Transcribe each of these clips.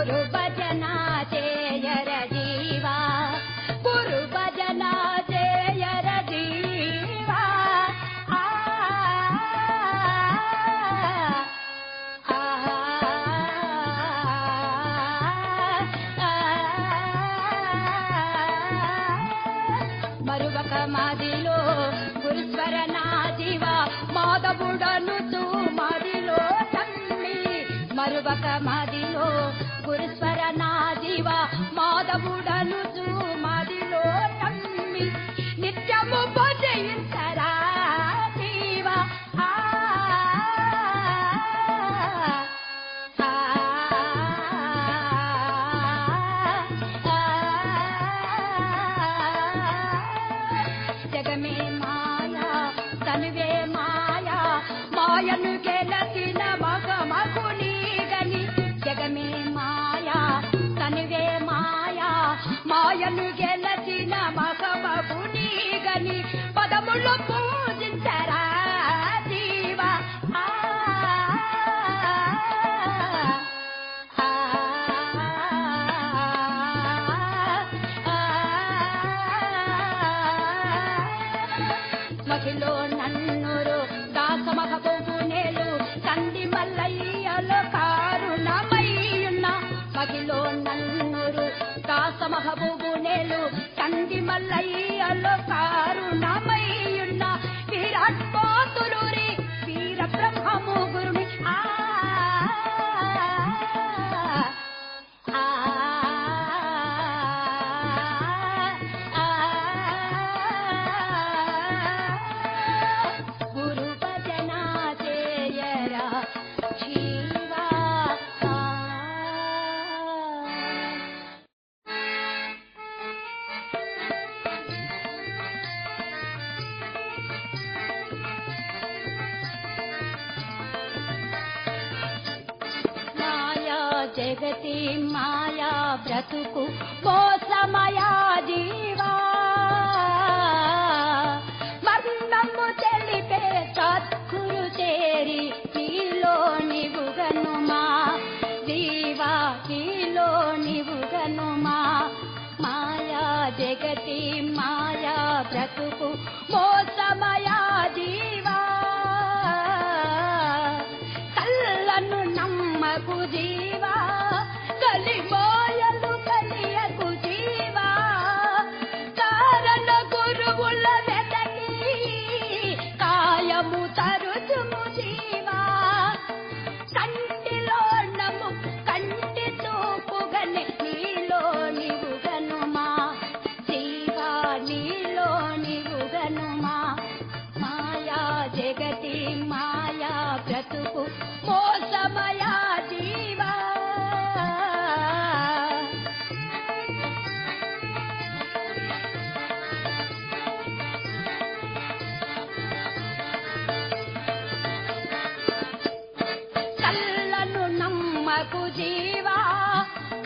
గురు భజన చేయర జీవా గురు భజన చేయర జీవా మరువక మాదిలో గురుస్వర నా జీవా మాధవుడను మరువక మా గని గెలచిన మహబబుని గని పదములు మల్లయ్యలో కారుణమయ్యున్న విరాట్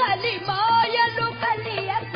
కలిమాయలు కలియక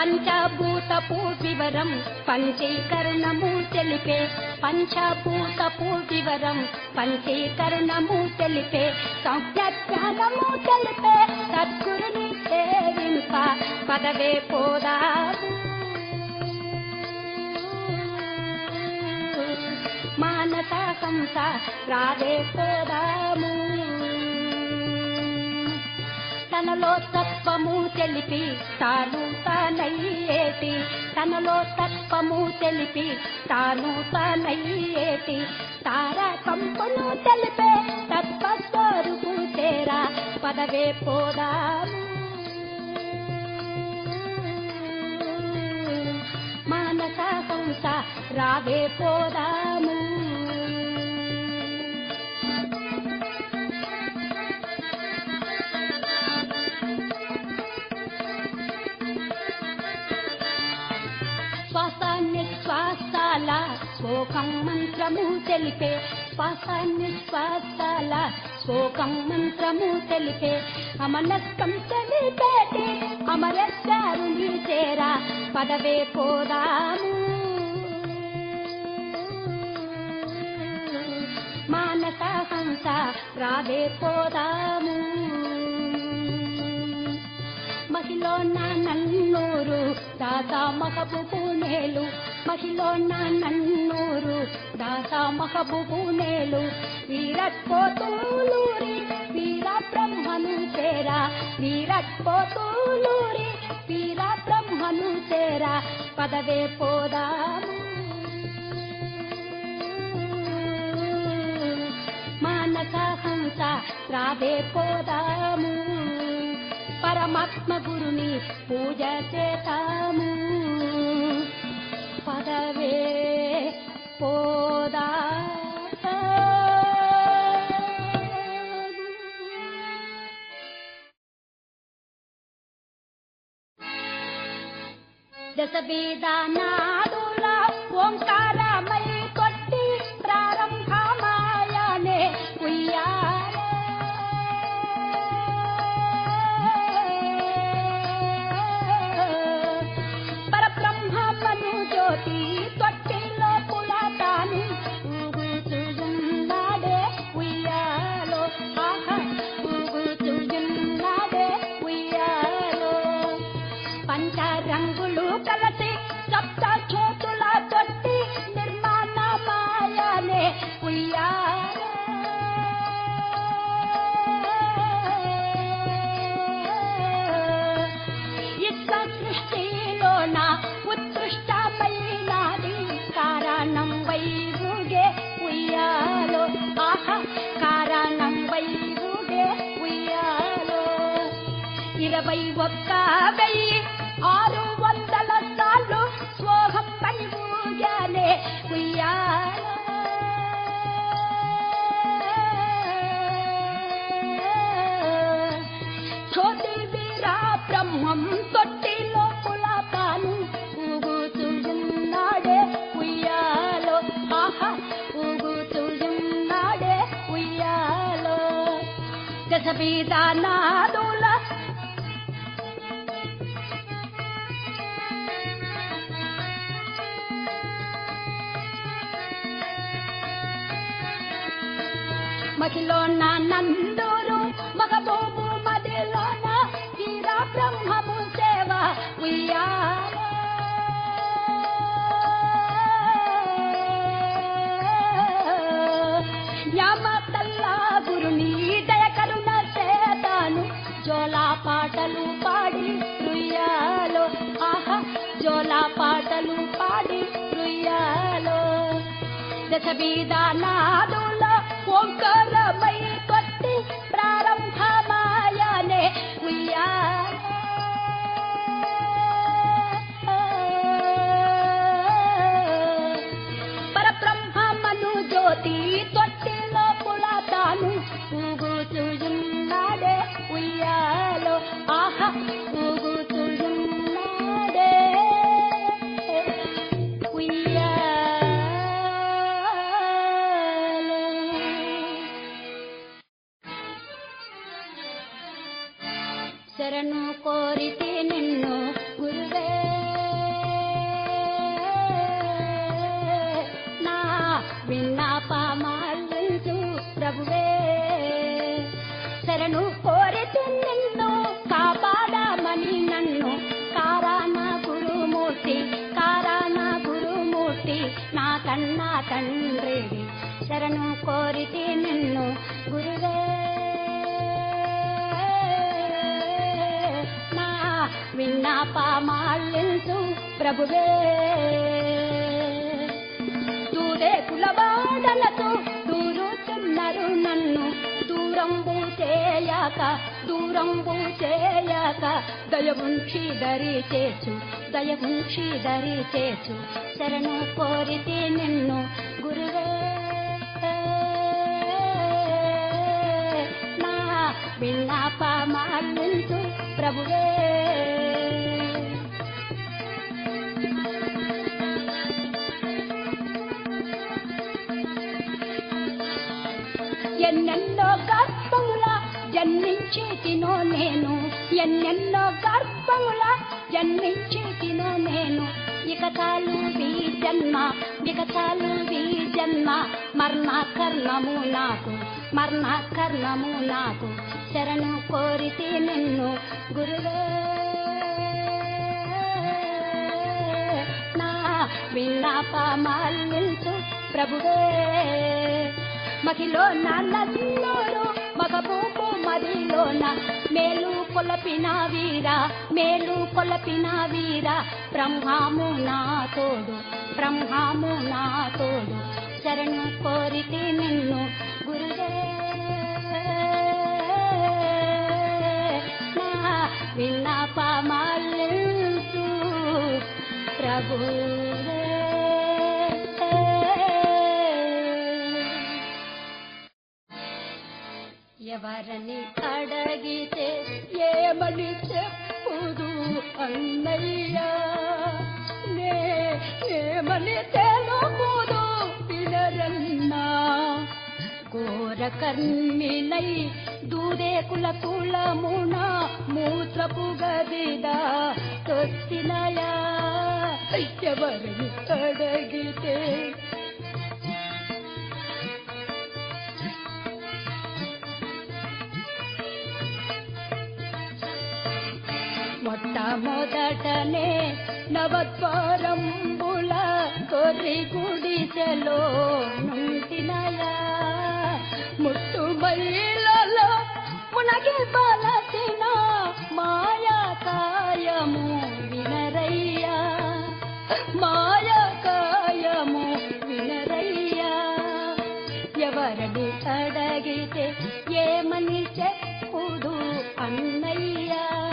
పంచభూతపు వివరం పంచీకరణము తెలిపే పంచభూతపు వివరం పంచీకరణము తెలిపే సంజ్ఞానము తెలిపే సద్గురుని సేవింప పదవే పోదాము మానస హంస రావే పోదాము తనలో తత్వము తెలిపి తాను తనయ్యేటి తనలో తత్వము తెలిపి తాను తనయ్యేటి తార తారకంపును తెలిపే తత్వ తత్వస్వరూపు తేరా పదవే పోదాము. మానస హంస రావే పోదాము. శ్లోకం మంత్రము తెలిపే శ్వాస నిశ్వాసాల శ్లోకం మంత్రము తెలిపే అమలత్వం తెలిపేటి అమరేశ్వరుని చేరా పదవే పోదాము. మానసహంస రాదే రావే పోదాము. మహిలో నన్నూరు దాదా మహబూబునేలు మహిలో నన్నూరు దాదా మహబూబునేలు వీరట్ పోతూలూరి వీర బ్రహ్మను చేరా. వీరట్ వీర బ్రహ్మను చేరా. పదవే పోదాము. మానస హంస రావే పోదాము. परमात्मगुरुणि पूजेत पदवे पोदा जना పై ఒక్క వెయ్యి ఆరు వందల సార్లు స్వోహం పని ఊగానే జ్యోతి వీరా బ్రహ్మం తొట్టి లోపుల తాను ఊగుతున్నాడే ఉయ్యాలో. ఆహా ఊగుతున్నాడే ఉయ్యాలో. దశ నాదుల మహిలోన నందూరు మగబోబు మదిలోన వీర బ్రహ్మము సేవ ఉయ్యాల. యామతల్లా గురుని దయ కరుణ చేతాను జోలా పాటలు పాడి రుయ్యాలో ఆహా జోలా పాటలు పాడి రుయ్యాలో దశ బీదా నాదుల ఓంకార కొట్టి కోరితే నిన్ను గురువే. నా విన్నాపమాలించు ప్రభువే. దూరే కులబాడలతో దూరుతున్నారు నన్ను. దూరంబు చేయక దూరంబు చేయక. దయవుంచి దరి చేచు దయవుంచి దరి చేచు శరణు కోరితే నిన్ను విన్నాపమాలించు ప్రభువే. ఎన్నెన్నో గర్భముల జన్మించి తినో నేను ఎన్నెన్నో గర్భముల జన్మించి తినో నేను. ఇక చాలు వీ జన్మ ఇక చాలు వీ జన్మ మరణ కర్ణము నాకు మరణ కర్ణము నాకు. శరణు కోరితే నిన్ను గురువే. నా విన్నాపమాలించు ప్రభువే. మహిలో నల్లూరు మగబూపు మదిలోన మేలు కొలపిన వీరా మేలు కొలపిన వీరా. బ్రహ్మాము నా తోడు బ్రహ్మాము నా తోడు. శరణు కోరితే నిన్ను గురుదే విన్నపమాలించు ప్రభువే. ఎవరని అడగితే ఏమని చెప్పుదు అన్నయ్యా? నే ఏమని తెలుపుదు వినరన్నా? ఘోర కర్మినై దూరే కుల కులమున మూత్రపు గదిదా తొత్తినయా ఎవరిని అడగితే? మొట్టమొదటనే నవద్వారంబుల కొర్రి గుడిసెలో నుంటినయా? ముట్టు బయలలో మునగి మాయా కాయము వినరయ్యా. మాయా కాయము వినరయ్యా. ఎవరిని అడగితే ఏమని చెప్పుదు అన్నయ్యా.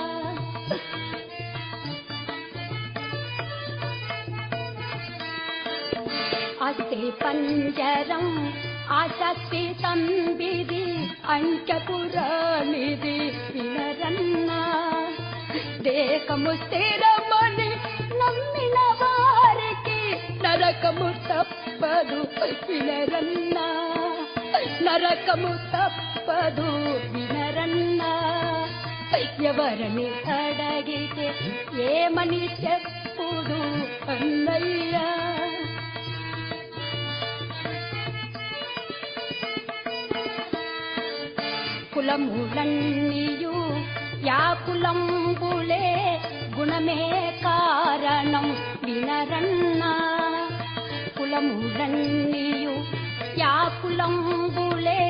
అస్తి పంజరం ఆసక్తి తంబిది అంచపురాణిది వినరన్న. దేహము స్థిరమని నమ్మిన వారికి నరకము తప్పదు వినరన్న. నరకము తప్పదు వినరన్న. ఎవరని అడగితే ఏమని చెప్పుడు అన్నయ్యా? కులములన్నీయు యాకులంబులే గుణమే కారణం వినరన్నా. కులములన్నీయు యాకులంబులే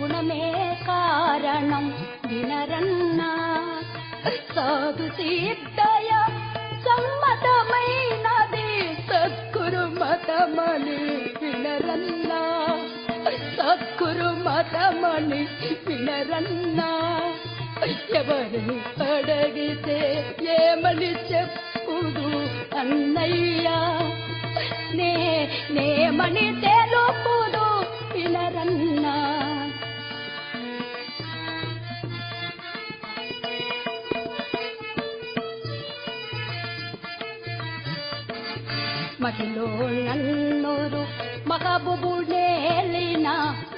గుణమే కారణం వినరన్నా. సాధు సిద్ధయ సద్గురు వినరన్నా. ఎవరిని అడిగితే ఏమని చెప్పుడు అన్నయ్యా? నే నేమని తెలుపుదు వినరన్నా. మహిళ నన్నూరు మహబుబుడేలిన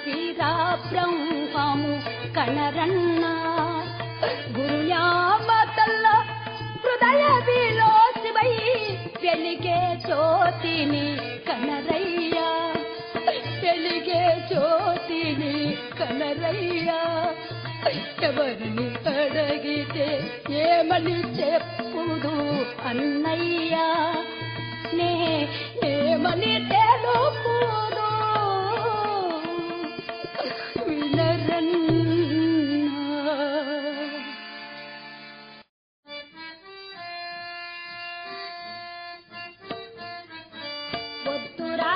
వీరా బ్రహ్మము కనరన్న గురుయామతల్ల హృదయ విలోసివై వెలిగే జ్యోతిని కనరయ్యా. వెలిగే జ్యోతిని కనరయ్యా. ఎవరిని అడిగితే ఏమని చెప్పుదు అన్నయ్యా. నే ఏమని తెలుపుదు వినరన్నా. వద్దురా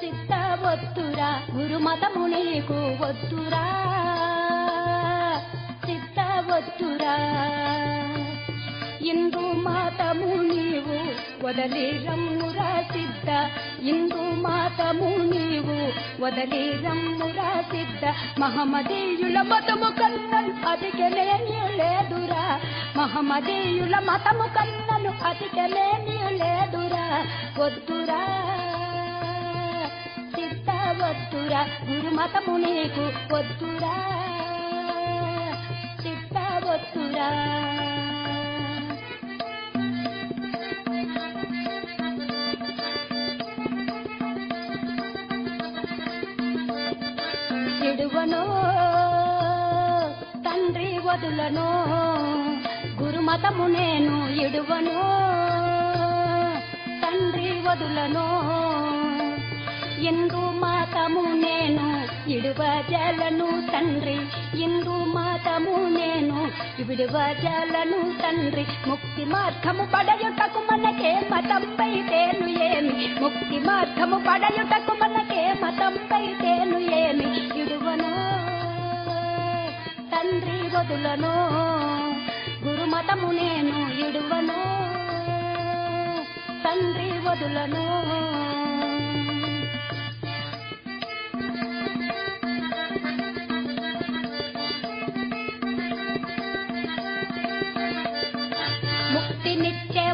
సిద్ధ వద్దురా గురుమతము నీకు వద్దురా. ఇందు మాతము నీవు వదలి రమ్మురా సిద్ధ. ఇందు మాతము నీవు వదలి రమ్మురా సిద్ధ. మహమ్మదీయుల మతము కన్నను అధికలేని లేదురా. మహమ్మదీయుల మతము కన్నను అధికలేని లేదురా. వద్దురా సిద్ధ వద్దురా. గురుమతము నీకు వద్దురా సిద్ధ వద్దురా. ఇడువను తండ్రి వదులను గురుమతము నేను ఇడువను తండ్రి వదులను ఇందు మాతము నేను ఇడువ జలను తండ్రి ఇందు మాతము నేను విడువ జలను తండ్రి. ముక్తి మార్గము పడయుటకు మనకే మతంపై తేను ఏమి? ముక్తి మార్గము పడయుటకు మనకే మతంపై తేను ఏమి? ఇడువను తండ్రి వదులను. గురుమతము నేను ఇడువను. తండ్రి వదులను.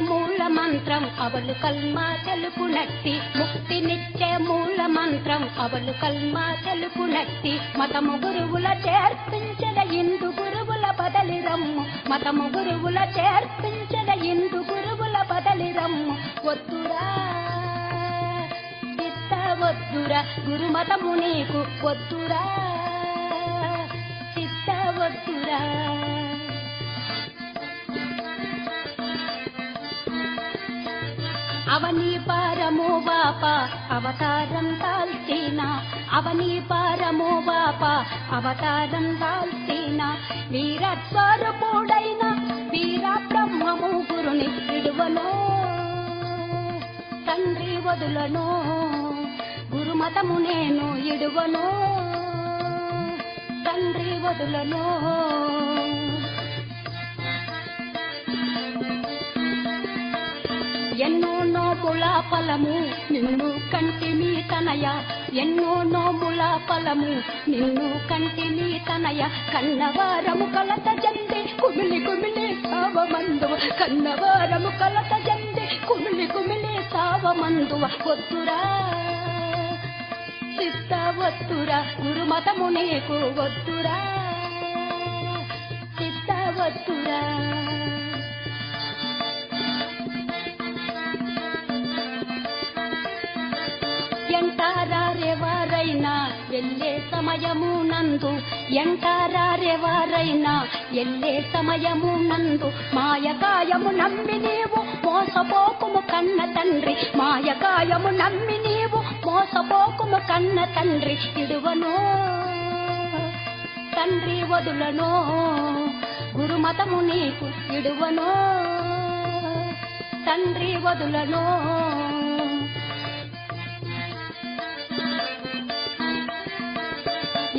మూల మంత్రం అవలు కల్మా తెలుపునట్టి ముక్తినిచ్చే మూల మంత్రం అవలు కల్మా తెలుపునట్టి మతము గురువుల చేర్పించద ఇందు గురువుల బదలి రమ్ము. మతము గురువుల చేర్పించద ఇందు గురువుల బదలి రమ్ము. వద్దురా చిత్త వద్దురా గురుమతము నీకు. వద్దురా చిత్త వద్దురా. అవని పారమో బాప అవతారం దాల్చిన. అవని పారమో బాప అవతారం దాల్చిన. వీరస్వరూపుడైన వీర బ్రహ్మము గురుని విడువను. తండ్రి వదులను. గురుమతము నేను ఇడువను. తండ్రి వదులను. ఎన్నో నోముల ఫలము నిన్ను కంటిని తనయ ఎన్నో నోముల ఫలము నిన్ను కంటిని తనయ కన్నవారము కలత జంది కుమిలి కుమిలి సావమందువ. కన్నవారము కలత జంది కుమిలి కుమిలి సావమందువ. వద్దురా సిద్ధ వద్దురా గురుమతము నీకు వద్దురా సిద్ధ వద్దురా ఎల్లే సమయము నందు ఎంటారెవారైనా ఎల్లే సమయము నందు మాయకాయము నమ్మి నీవు మోసపోకుము కన్న తండ్రి. మాయకాయము నమ్మి నీవు మోసపోకుము కన్న తండ్రి. ఇడువనో తండ్రి వదులనో గురుమతము నీకు ఇడువనో తండ్రి వదులనో.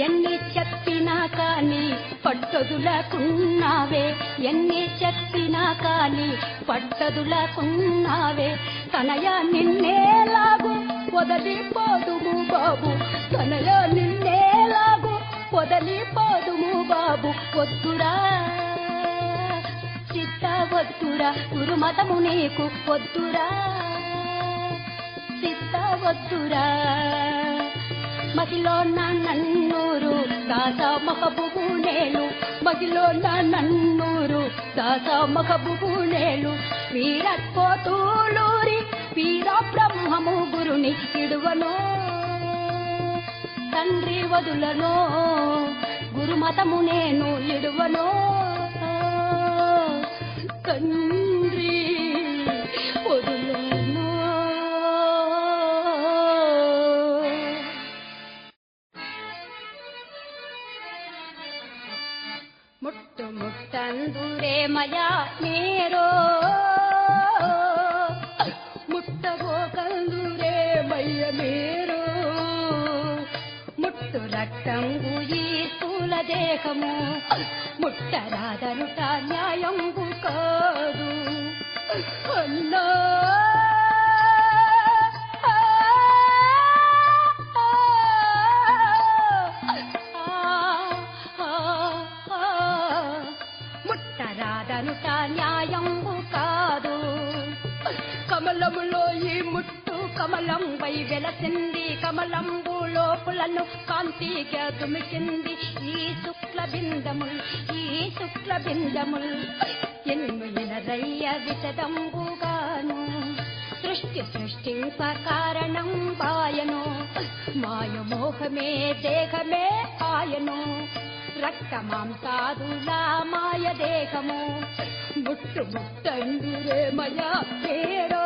ఎన్ని చెప్పినా కానీ పట్టదులకున్నావే. ఎన్ని చెప్పినా కానీ పట్టదులకున్నావే. తనయ నిన్నేలాగు వదలిపోదుము బాబు. తనయ నిన్నేలాగు వదలిపోదుము బాబు. వద్దురా చిత్త వద్దురా గురుమతము నీకు వద్దురా. చిత్త వద్దురా. మదిలో నా నన్నూరు దాస మహబుబు నేను మదిలో నా నన్నూరు దాస మహబుబు నేను వీరత్పోతూలూరి వీర బ్రహ్మము గురుని ఇడువను. తండ్రి వదులను గురుమతము నేను ఇడువను. తండ్రి ಬಂದುರೆ ಮಯ ನೀರೋ ಮುಟ್ಟಗೋ ಕಂದುರೆ ಮಯ್ಯ ನೀರು ಮುಟ್ಟು ರಕ್ತಂಬು ಈ ಸ್ಥೂಲ ದೇಹಮು ಮುಟ್ಟರಾದನುಟ ನ್ಯಾಯಂಬು ಕಾದು ಅಲ್ಲೋ ముట్టు కమలంపై వెలసింది. కమలంబు లోపులను కాంతిగా దుమికింది. ఈ శుక్ల బిందముల్ ఈ శుక్ల బిందముల్ ఎన్నుయిన రయ్య విశదంబుగాను సృష్టి సృష్టింప కారణం పాయను మాయమోహమే దేహమే ఆయను. రక్త మాంసాదులా మాయ దేహము ముట్టు ముట్టండురే మయా పేరో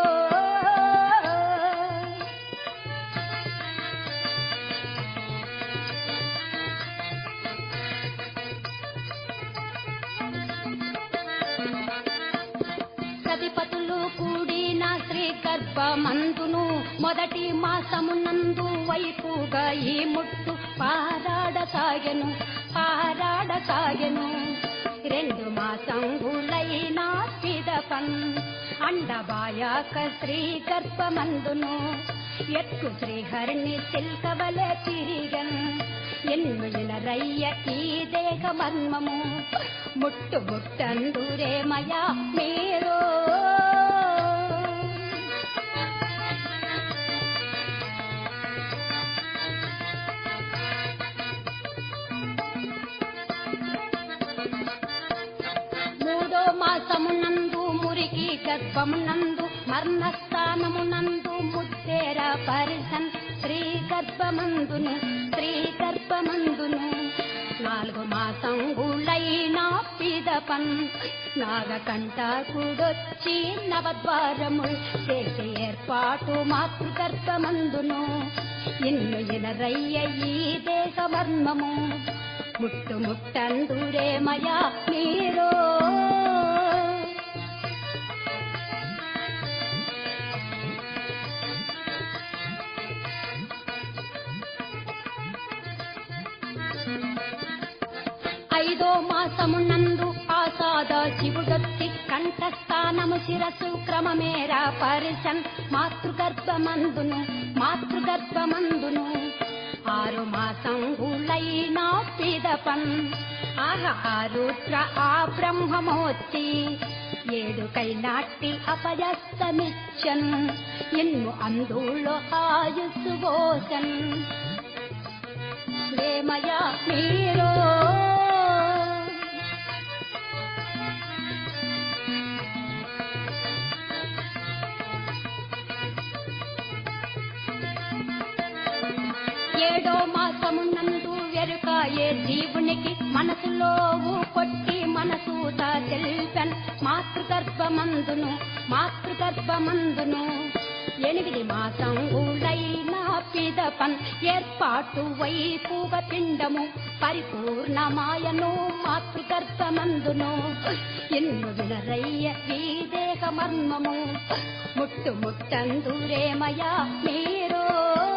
గర్భమందును మొదటి మాసమునందు వైపుగా ఈ ముట్టు పారాడసాగెను పారాడసాగెను. రెండు మాసంగులైన పిదపన్ అండబాయాక శ్రీ గర్భమందును ఎక్కు శ్రీహరిణి సిల్కవలె తిరిగన్ ఎన్నుయిన రయ్య ఈ దేహ మర్మము ముట్టు ముట్టందురే మయా మీరు. గర్భమునందు మర్మస్థానమునందు ముద్దేర పరిసన్ స్త్రీ గర్భమందును స్త్రీ గర్భమందును. నాలుగు మాసం మాసంగులైన పిదపన్ నాగకంట కూడొచ్చి నవద్వారముల్ చేసే ఏర్పాటు మాతృగర్భమందును. ఇన్ను ఇనరయ్య ఈ దేశ మర్మము ముట్టు ముట్టందురే మయా మీరు ఐదో మాసమునందు ఆసాద శివుడొచ్చి కంఠస్థానము శిరసు క్రమమేర పరిసన్ మాతృగర్భమందును మాతృగర్భమందును. ఆరు మాసంగులైన పిదపన్ ఆహారుద్ర ఆ బ్రహ్మమోచ్చి ఏడుకై నాటి అపజస్తమిచ్చన్ ఎన్ను అందులో ఆయుస్సు పోసన్. ప్రేమయా మీరో ఏడో మాసమునందు ఎరుక ఏ జీవునికి మనసులో కొట్టి మనసూత తెలిపెన్ మాతృగర్భమందును మాతృగర్భమందును. ఎనిమిది మాసం ఊడైనా పిదపన్ ఏర్పాటు వైపుగ పిండము పరిపూర్ణమాయను మాతృగర్భమందును. ఎన్ను వినరయ్య ఈ దేహ మర్మము ముట్టు ముట్టందురేమయా మీరు?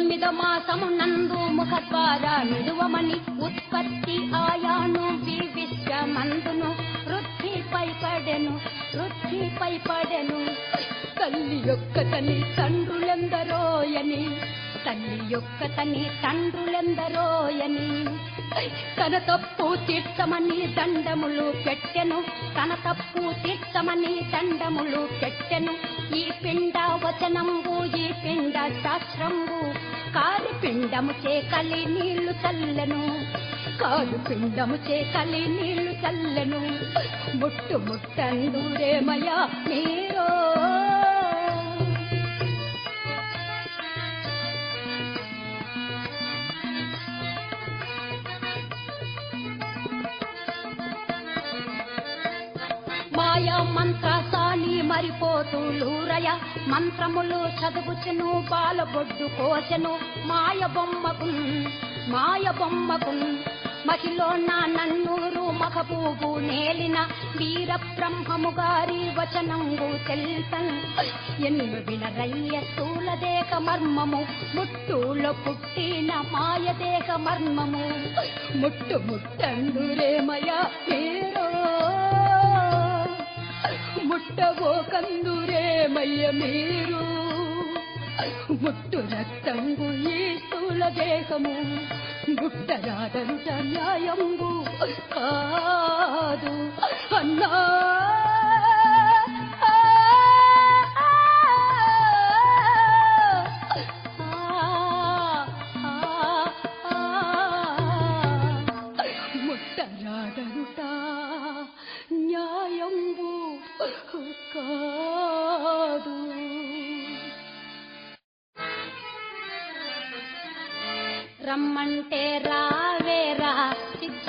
తొమ్మిద మాసము నందు ముఖ ద్వారా నిలువమని ఉత్పత్తి ఆయాను వివిశ్వమందును వృద్ధిపై పడెను వృద్ధిపై పడెను తల్లి యొక్క తని తండ్రులందరోయని తల్లి యొక్క తని తండ్రులెందరోయని తన తప్పు తీర్చమని దండములు పెట్టెను. తన తప్పు తీర్చమని దండములు పెట్టెను. ఈ పిండ వచనంబు ఈ పిండ శాస్త్రంబు కాలి పిండము చే కలి నీళ్ళు చల్లెను. కాలు పిండము చే కలి నీళ్ళు చల్లెను. ముట్టు ముట్టందురేమయ్యా మీరో. మాయా మంత్రసాని మరిపోతులూరయ మంత్రములు చదువుచును బాలబొడ్డు కోసెను. మాయ బొమ్మకు మాయ బొమ్మకు మహిలో నా నన్నూరు మహబూబు నేలిన వీర బ్రహ్మము గారి వచనంగు తెల్పన్ ఎన్ను వినరయ్య స్థూలదేహ మర్మము ముట్టులో పుట్టిన మాయదేహ మర్మము. ముట్టు ముట్టండురేమయ పేరో ముట్టవో కందురే మయ్య మీరు. ముట్టు రక్తంగు ఈ స్థూల దేహము. గుట్టరాదంత న్యాయంబు కాదు అన్నా. కాదు. రమ్మంటే రావేరా శిక్ష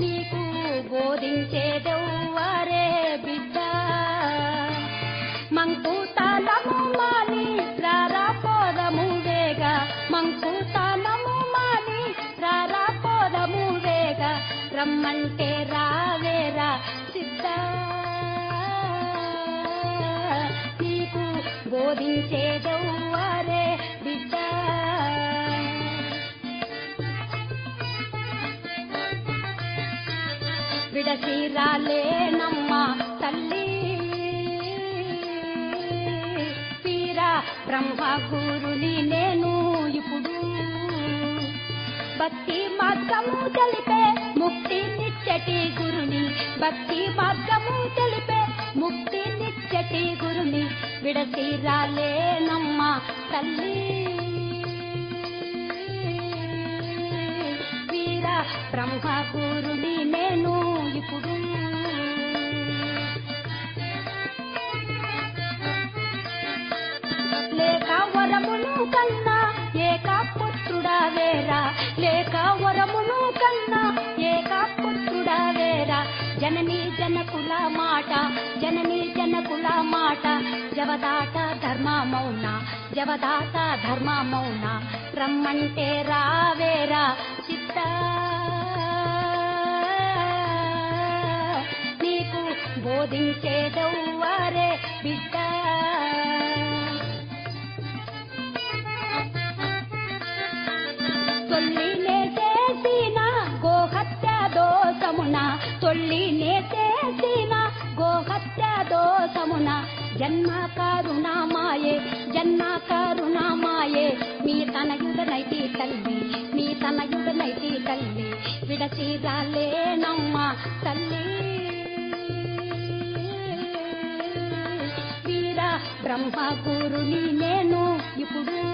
నీకు బోధించేదెవ్వరే బిడ్డ. మంకుతాలము మాని రారా పోదము వేగ. మంకుతాలము మాని రారా పోదము వేగ. రమ్మంటే బోధించేదెవ్వరే బిడ్డ. విడసీరాలేనమ్మ తల్లి. వీరా బ్రహ్మ గురుని నేను ఇప్పుడు. భక్తి మార్గము తెలిపే ముక్తి నిచ్చటి గురుని భక్తి మార్గము తెలిపే విడతీరాలేనమ్మా తల్లి. వీర బ్రహ్మగురుని నేను ఇప్పుడు. లేక వరమును కన్నా ఏక పుత్రుడా వేరా. లేక వరమును కన్నా జనని జనకుల మాట జనని జనకుల మాట. జవదాట ధర్మ మౌన జవదాట ధర్మ మౌన రమ్మంటే రావేరా చిత్త. నీకు బోధించేదవ్వరే బిడ్డ. చేసిన గోహత్య దోషమున. జన్మ కరుణామాయే జన్మ కరుణామాయే. మీ తనయుడనైతి తల్లి మీ తనయుడనైతి తల్లి. విడచిరాలేనమ్మ తల్లి. వీర బ్రహ్మ గురుని నేను ఇప్పుడు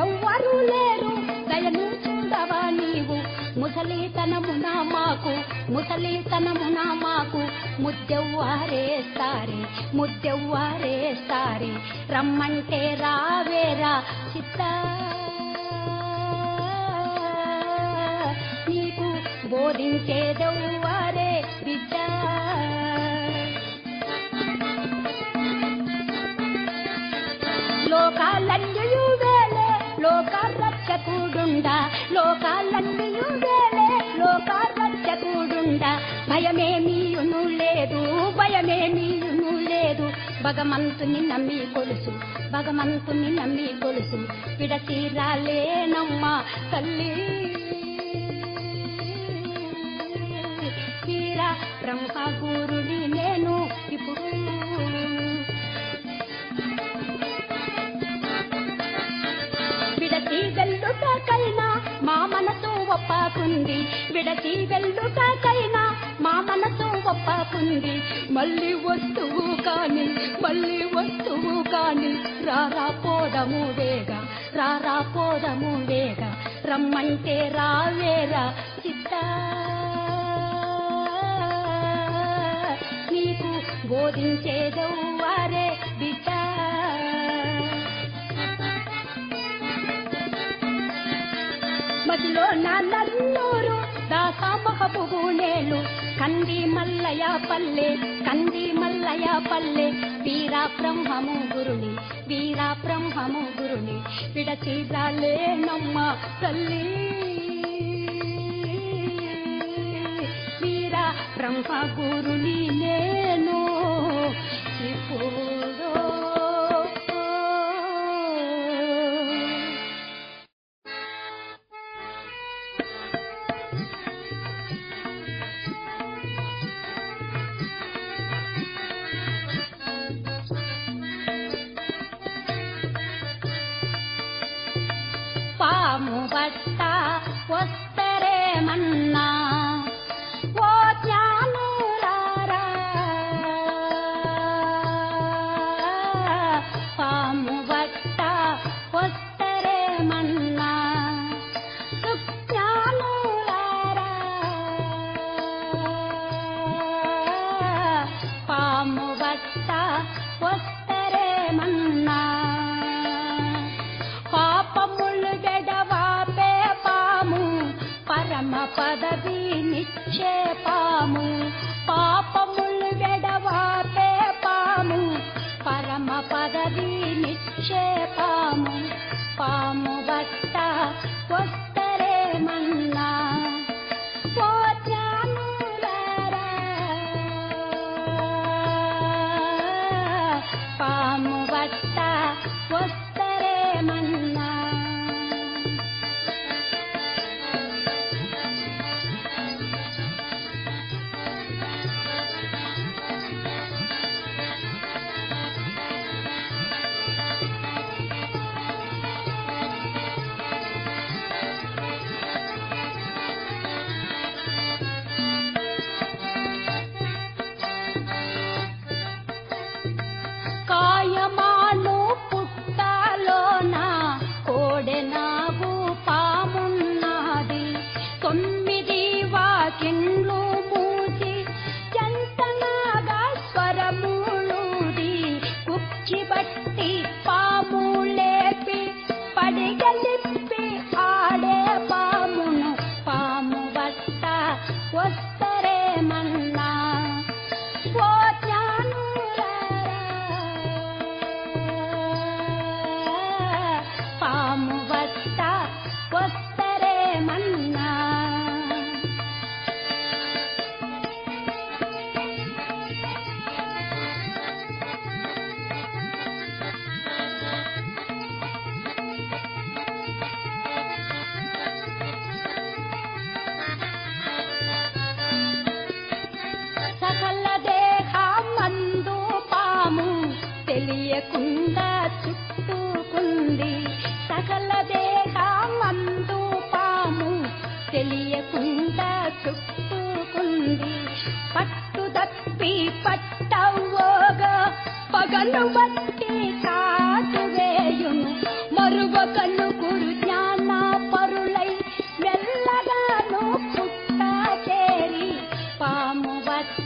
ఎవ్వరూ లేరు. దయను చూడవా నీవు. ముసలితనమున మాకు. ముసలితనమున మాకు. ముద్దెవ్వారేస్తారే ముద్దెవ్వారేస్తారే రమ్మంటే రావేరా చిత్త. నీకు బోధించేదెవ్వారే బిడ్డ రక్షకుడుండ లోకాలన్నయు వేలే లోక రక్షకుడుండ భయమేమీయును లేదు భయమేమీయును లేదు. భగవంతుని నమ్మి కొలుసు భగవంతుని నమ్మి కొలుసు. విడతీరాలేనమ్మా తల్లి. తీరా బ్రహ్మ గురుడి ఒప్పకుంది. విడచి వెళ్ళుటకైనా మా మనసు ఒప్పకుంది. మళ్ళీ వస్తువు కాని మళ్ళీ వస్తువు కాని రారా పోదము వేగా రారా పోదము వేగా రమ్మంటే రావేరా చిత్త. నీకు బోధించేదవ్వారే బిడ్డ. మదిలో నా దాసామహబుబు నేలు కంది మల్లయ పల్లె కంది మల్లయ పల్లె వీరా బ్రహ్మము గురుని వీరా బ్రహ్మము గురుని విడచీదాలే నమ్మ తల్లి. వీరా బ్రహ్మ గురుని నేను ఇప్పుడు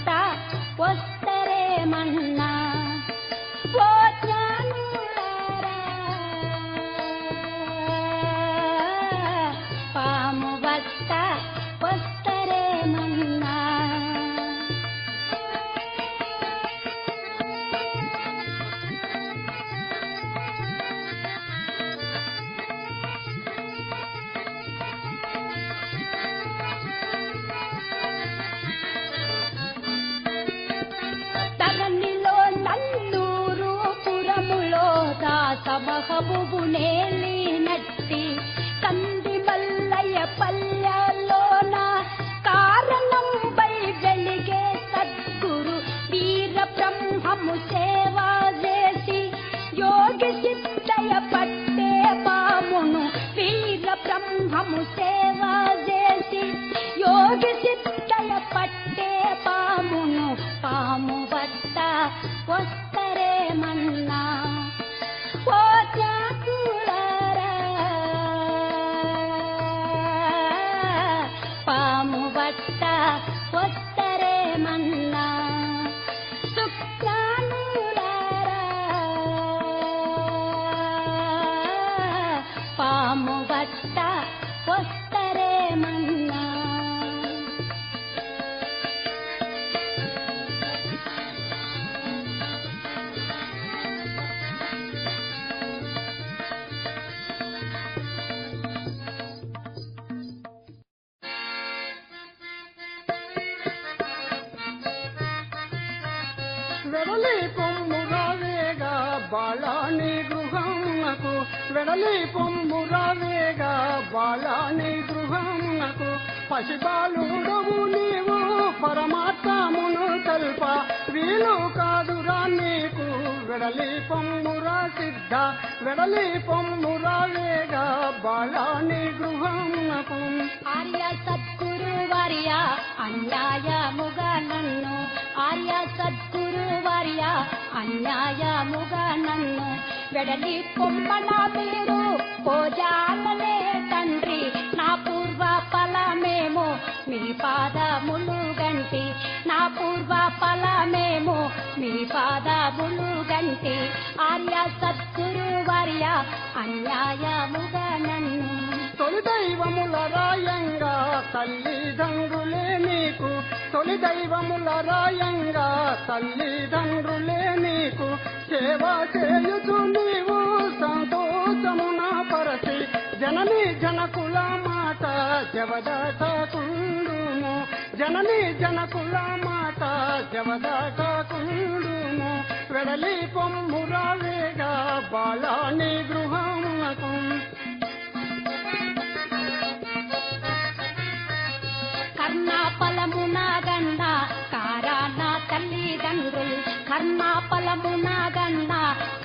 大。పొమ్మురావేగా బాలాని గృహమునకు వెడలి పొమ్మురావేగా బాలాని గృహమునకు పసిబాలుడవు నీవు పరమాత్మమును కల్ప. వీలు కాదురా నీకు వెడలి పొమ్మురా సిద్ధ. వెడలి పొమ్మురావేగా బాలాని గృహమునకు ఆర్య సద్గురు వార్య అన్యాయముగా నన్ను. ఆర్య సద్గురు వార్య అన్యాయముగా నన్ను. వెడలి పొమ్మన మీరు పోజాలనే తండ్రి. నా పూర్వ ఫలమేమో మీ పాదములు గంటి. నా పూర్వ ఫలమేమో మీ పాదములు గంటి. ఆర్య సద్గురు వార్య అన్యాయముగా నన్ను. తొలి దైవముల రాయంగా తల్లిదండ్రులే నీకు. తొలి దైవముల రాయంగా తల్లిదండ్రులే నీకు. సేవ చేయుచు నీవు సంతోషమున పరచి. జనని జనకుల మాట జవదాటకుండుము. జనని జనకుల మాట జవదాటకుండుము. వెడలి పొమ్మురావేగా బాలాని గృహమునకు. కర్ణాపలమున గన్న కారాన తల్లిదండ్రులు కర్ణాపలమున గన్న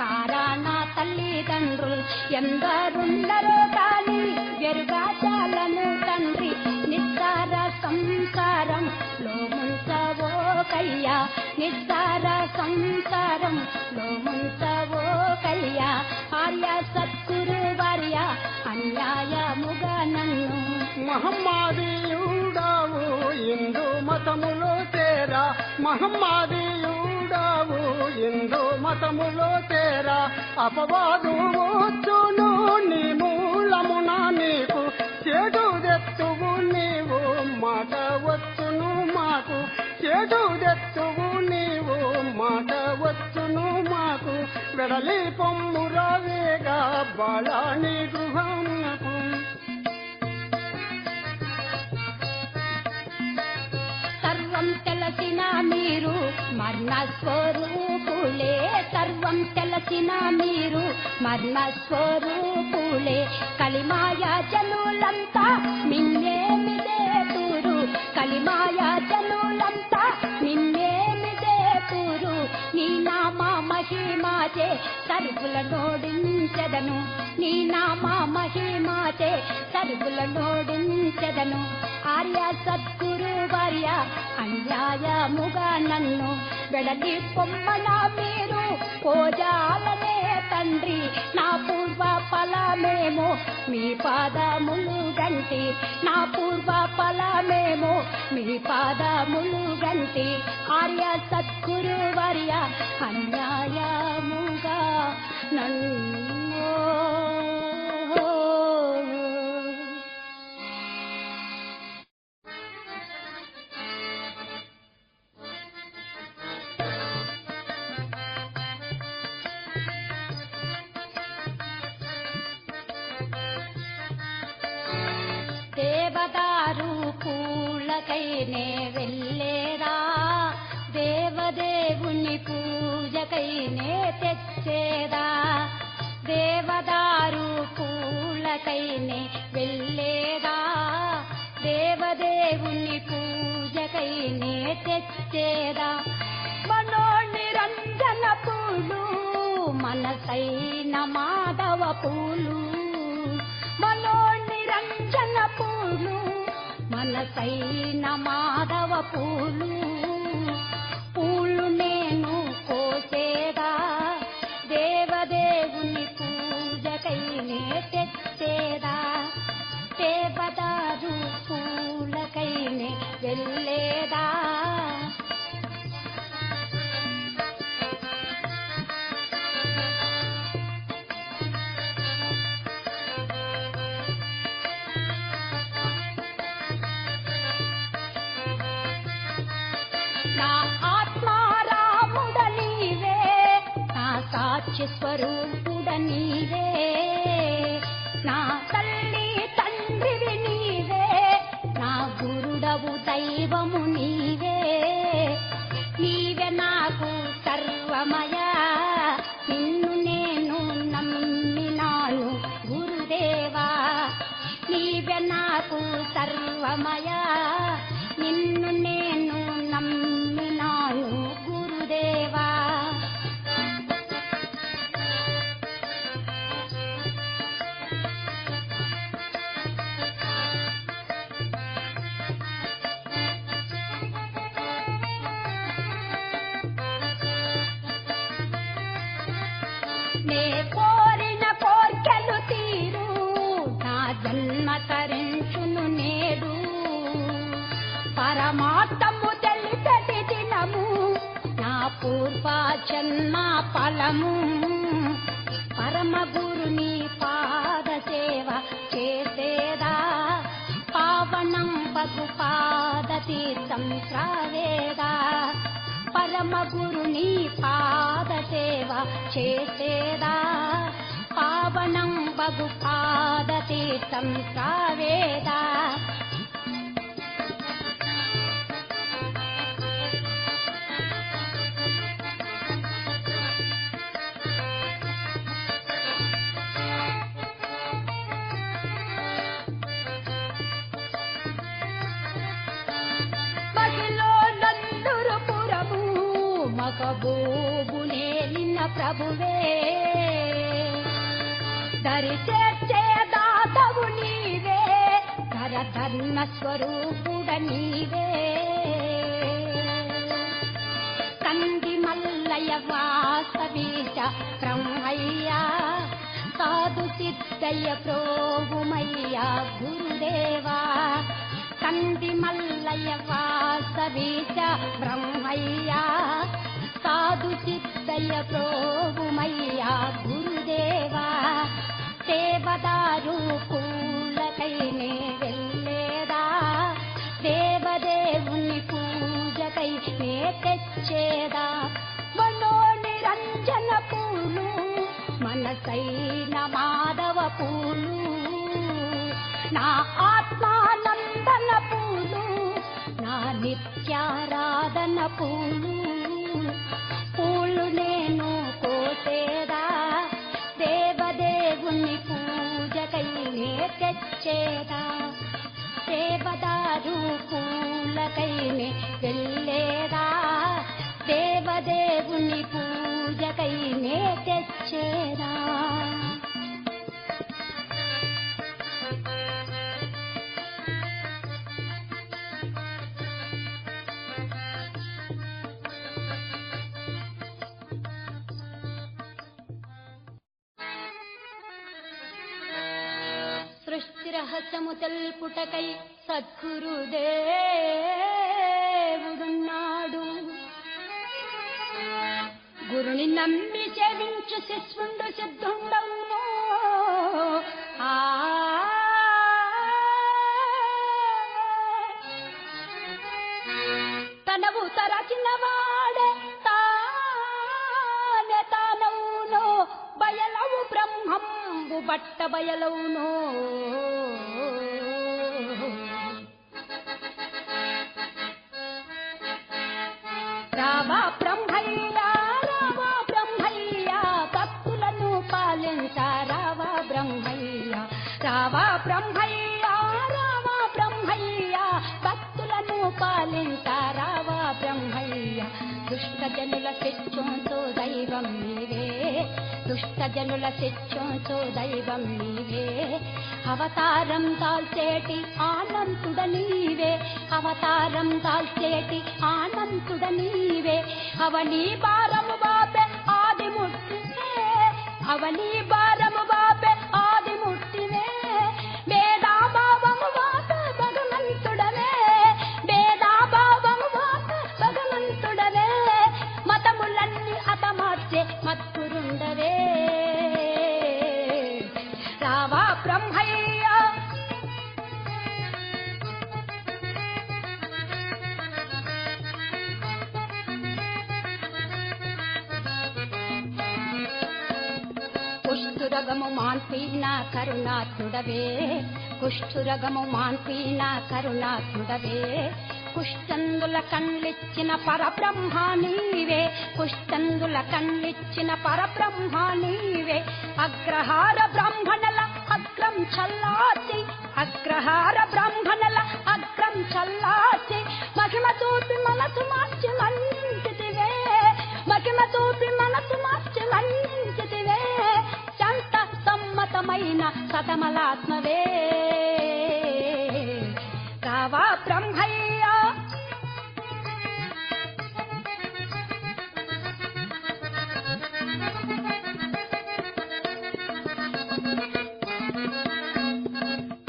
కారాన తల్లిదండ్రులు ఎందరుండరో కాని వెరుగాచాలను తండ్రి నిస్సార సంసారం లో ముంచవో కయ్యా నిస్సార సంసారం లో ముంచవో కయ్యా ఆర్య సత్కురు వార్య అన్యాయముగా నన్ను మహమ్మాదీయుడావు హిందూ మతములో తేరా మహమ్మాదీయుడావు హిందూ మతములో తేరా అపవాదు వచ్చును నీ మూలమున నీకు. చెడు తెచ్చువు నీవు మాట వచ్చును మాకు. చెడు తెచ్చువు నీవు మాట వచ్చును మాకు. వెడలి పొమ్మురావేగా బాళాని గృహమునకు. సర్వం తెలసిన మీరు మరణ స్వరూపులే సర్వం తెలసిన మీరు మరణ స్వరూపులే కలిమాయా జనులంతా నిన్నేమిదే తూరు. కలిమాయా జనులంతా నిన్నేమిదే తూరు. నీ నామ మహిమాచే సరుకుల నోడించదను. నీ నామ మహిమాచే సరుకుల నోడించదను. ఆర్య సద్గురు వార్య అన్యాయముగా నన్ను. వెడలి పొమ్మన మీరు పోజాలనే తండ్రి నా పూర్వ ఫలమేమో మీ పాదములు గంటి. నా పూర్వ ఫలమేమో మీ పాదములు గంటి. ఆర్య సద్గురు వర్య అన్యాయముగా నన్ను దేవదారు పూలకైనే వెళ్ళేదా? దేవదేవుని పూజకైనే తెచ్చేదా? దేవదారు పూలకైనే వెళ్ళేదా? దేవదేవుని పూజకైనే తెచ్చేదా? మనో నిరంజన పూలు మనసైన మాధవ పూలు మనసైన మాధవ పూలు పూలు నేను కోసేదా? దేవదేవుని పూజకై నే తెచ్చేదా? దేవదారు పూలకైనే వెళ్ళేదా స్వరూపుడ నీవే నా తల్లి తండ్రివి నీవే. నా గురుడవు దైవము నీవే. నీవే నాకు సర్వమయా. నిన్ను నేను నమ్మినాను గురుదేవా. నీవే నాకు సర్వమయా. కూర్పా పూర్వ జన్మ ఫలము. పరమ గురుని పాద సేవ చేసేదా. పావనం పగు పాద తీర్థం త్రావేదా. పరమ గురుని పాద సేవ చేసేదా. పావనం పగు పాద తీర్థం త్రావేదా. మగబోబునే నిన్న ప్రభువే. దరి చేర్చే దాతవు నీవే. ధరధర్మ స్వరూపుడ నీవే. కంది మల్లయ వాసవీశ బ్రహ్మయ్యా. సాధు సిద్ధయ్య ప్రోగుమయ్యా గురుదేవా. కంది మల్లయ వాసవీశ బ్రహ్మయ్యా. సాధు సిద్ధయ్య ప్రోగుమయ్యా గురుదేవా దేవదారు పూలకైనే వెళ్ళేదా? దేవదేవుని పూజకై నే తెచ్చేదా? మనో నిరంజన పూలు మనసైన మాధవ పూలు నా ఆత్మానందన పూలు నా నిత్యారాధన పూలు. పూలు నేను కోసేదా? దేవదేవుని పూజకై నే తెచ్చేదా దేవదారు పూలకైనే వెళ్ళేదా? దేవదేవుని పూజకైనే తెచ్చేదా సృష్టి తెల్పుటకై సద్గురుదేవుడున్నాడు. గురుని నమ్మి సేవించు శిష్యుండు సిద్ధుండవును. ఆ తనవు తరచినవా బట్ట బయలవునో రామ బ్రహ్మయ్య రామ బ్రహ్మయ్య భక్తులను పాలించ రామ బ్రహ్మయ్య. రామ బ్రహ్మయ్య రామ బ్రహ్మయ్య భక్తులను పాలించ రామ బ్రహ్మయ్య. దుష్టజనుల శిక్షంతో దైవం మీరే దుష్టజనుల జనుల దైవం నీవే. అవతారం తాల్చేటి ఆనంతుడ నీవే. అవతారం తాల్చేటి ఆనంతుడ నీవే. అవని భారము బాపే ఆది ముట్టివే అవని కుష్ఠురగము మాన్పీన కరుణాత్ముడవే కుష్ఠురగము మాన్పీన కరుణాత్ముడవే కుష్టందుల కళ్ళిచ్చిన పరబ్రహ్మ నీవే. కుష్టందుల కళ్ళిచ్చిన పరబ్రహ్మ నీవే. అగ్రహార బ్రాహ్మణల అగ్రం చల్లాచి అగ్రహార బ్రాహ్మణల కమలాత్మవే కావా బ్రహ్మయ్యా.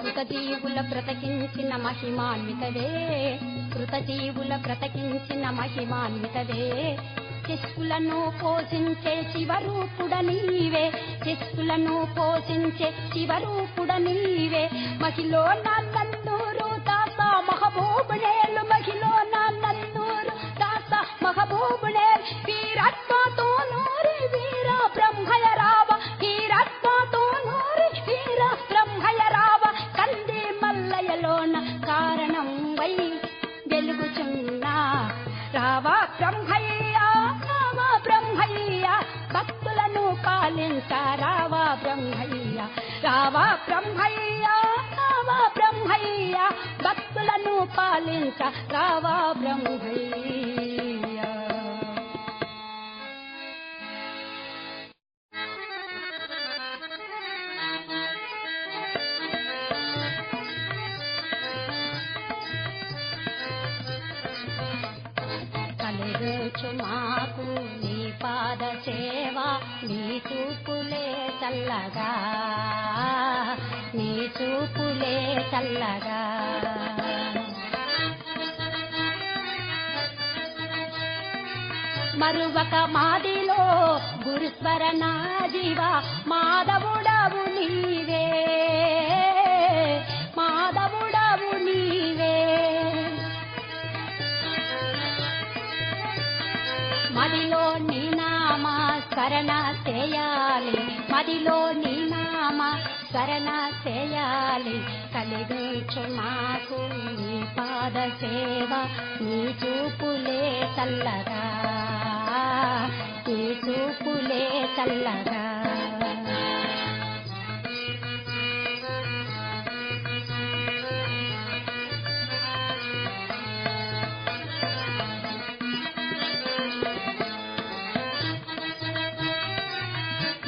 కృతజీవుల బ్రతకించిన మహిమాన్వితవే. కృతజీవుల బ్రతకించిన మహిమాన్వితవే. శిశువులను పోషించే శివరూపుడ నీవే. శిశువులను పోషించే శివరూపుడ నీవే. మహిళ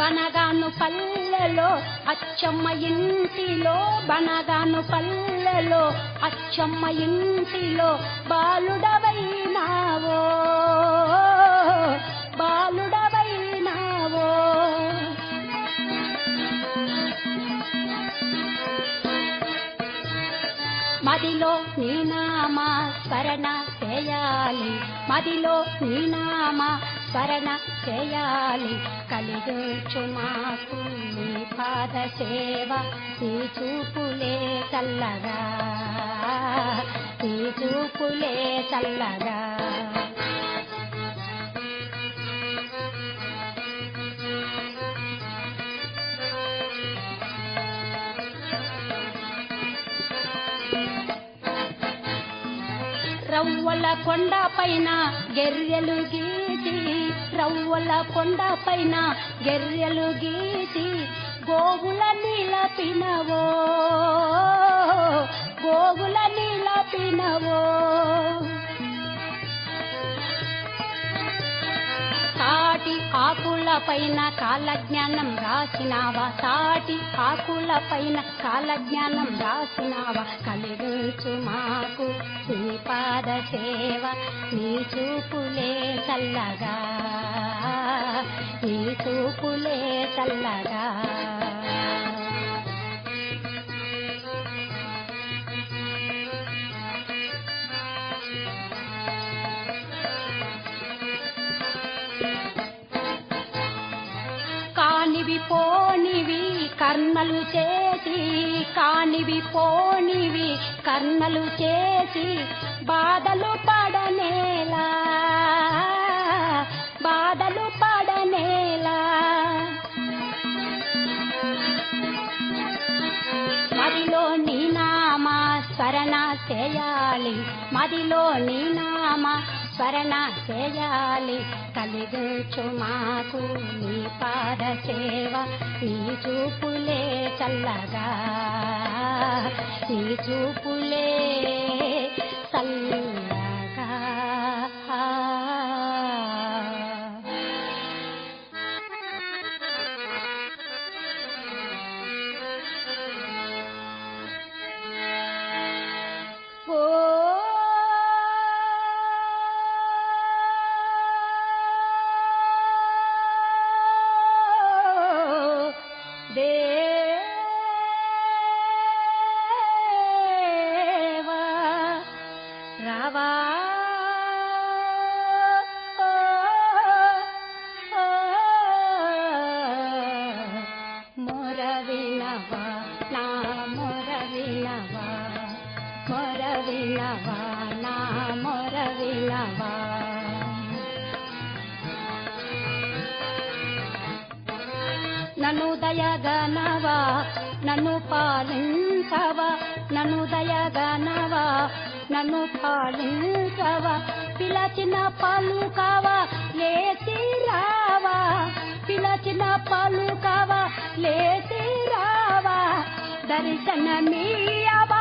బనగాను పల్లెలో అచ్చమ్మ ఇంటిలో బనగాను పల్లెలో అచ్చమ్మ ఇంటిలో బాలుడవైనావో బాలుడవైనావో. మదిలో నీనామా స్మరణ చేయాలి మదిలో నీనామ స్మరణ చేయాలి. కలిగించు మాకు నీ పాద సేవ నీ చూపులే చల్లగా నీ చూపులే చల్లగా. రవ్వల కొండ పైన గెర్రెలు రవ్వల కొండ పైన గెర్రెలు గీసి గోగుల నిలపినవో. గోగుల నిలపినవో. ఆకుల పైన కాలజ్ఞానం రాసినావా? సాటి ఆకుల పైన కాలజ్ఞానం రాసినావా? కలిగించు మాకు నీ పాద సేవ నీ చూపులే చల్లగా నీ చూపులే చల్లగా. కర్మలు చేసి కానివి పోనివి కర్మలు చేసి బాధలు పడనేలా బాధలు పడనేలా. మదిలో నీ నామా స్మరణ చేయాలి మదిలో నీ నామా స్మరణ చేయాలి కలిగించు మాకు నీ పాద సేవ నీ చూపులే చల్లగా. నీ చూపులే చల్లగా పాలించవా? నన్ను దయగనవా? నన్ను పాలించవా? పిలచిన పలుకవా లేచి రావా? పిలచిన పలుకవా లేచి రావా? దర్శనమీయవా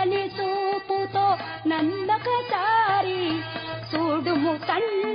చల్లని సూపుతో నన్నక చారి చూడుము కన్ను